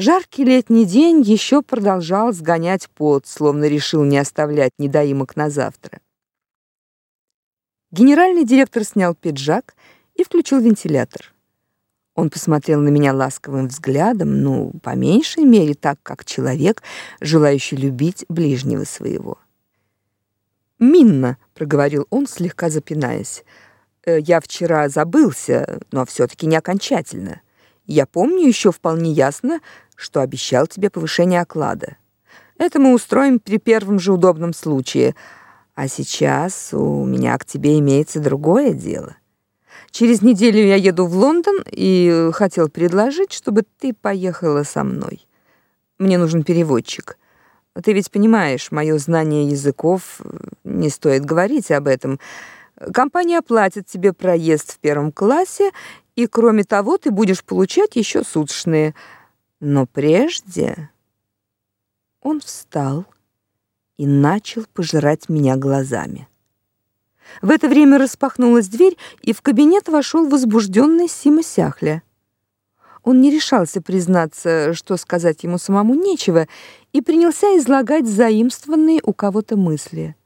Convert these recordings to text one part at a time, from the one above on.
Жаркий летний день еще продолжал сгонять пот, словно решил не оставлять недоимок на завтра. Генеральный директор снял пиджак и включил вентилятор. Он посмотрел на меня ласковым взглядом, ну, по меньшей мере, так как человек, желающий любить ближнего своего. "Минна", проговорил он, слегка запинаясь. «Э, "Я вчера забылся, но все таки не окончательно. Я помню еще вполне ясно, что обещал тебе повышение оклада. Это мы устроим при первом же удобном случае. А сейчас у меня к тебе имеется другое дело. Через неделю я еду в Лондон и хотел предложить, чтобы ты поехала со мной. Мне нужен переводчик. Ты ведь понимаешь, мое знание языков не стоит говорить об этом. Компания оплатит тебе проезд в первом классе, и кроме того, ты будешь получать еще суточные. Но прежде он встал и начал пожирать меня глазами. В это время распахнулась дверь, и в кабинет вошел возбужденный Сима Сяхля. Он не решался признаться, что сказать ему самому нечего, и принялся излагать заимствованные у кого-то мысли.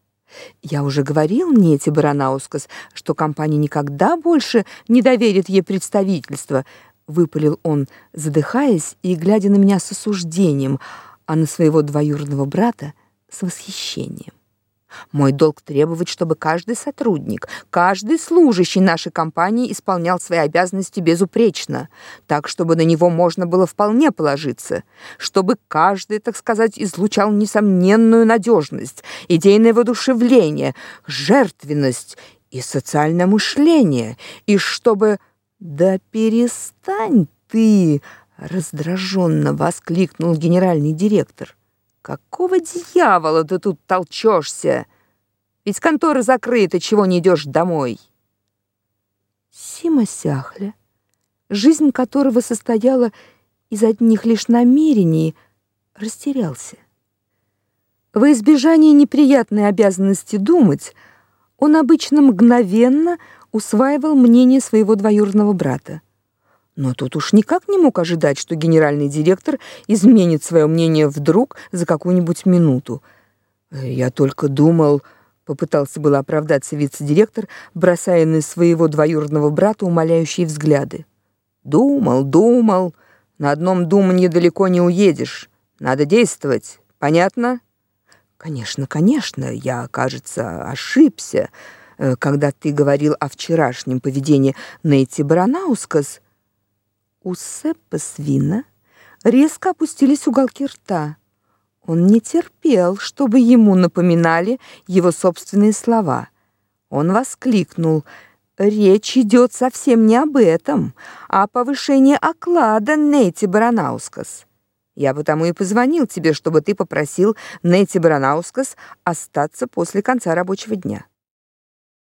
Я уже говорил Нете Баранаускас, что компания никогда больше не доверит ей представительство, выпалил он, задыхаясь и глядя на меня с осуждением, а на своего двоюродного брата с восхищением. Мой долг требовать, чтобы каждый сотрудник, каждый служащий нашей компании исполнял свои обязанности безупречно, так чтобы на него можно было вполне положиться, чтобы каждый, так сказать, излучал несомненную надежность, идейное воодушевление, жертвенность и социальное мышление, и чтобы «Да перестань ты!» — раздраженно воскликнул генеральный директор. «Какого дьявола ты тут толчешься? Ведь контора закрыта, чего не идешь домой?» Сима Сяхля, жизнь которого состояла из одних лишь намерений, растерялся. Во избежание неприятной обязанности думать, он обычно мгновенно усваивал мнение своего двоюродного брата. Но тут уж никак не мог ожидать, что генеральный директор изменит свое мнение вдруг за какую-нибудь минуту. Я только думал, попытался было оправдаться вице-директор, бросая на своего двоюродного брата умоляющие взгляды. Думал, думал, на одном думанье далеко не уедешь. Надо действовать. Понятно? Конечно, конечно, я, кажется, ошибся. Э, когда ты говорил о вчерашнем поведении Нейти Баранаускас, у Сеппа Свина резко опустились уголки рта. Он не терпел, чтобы ему напоминали его собственные слова. Он воскликнул: "Речь идет совсем не об этом, а о повышении оклада Нейти Баранаускас. Я потому и позвонил тебе, чтобы ты попросил Нейти Баранаускас остаться после конца рабочего дня".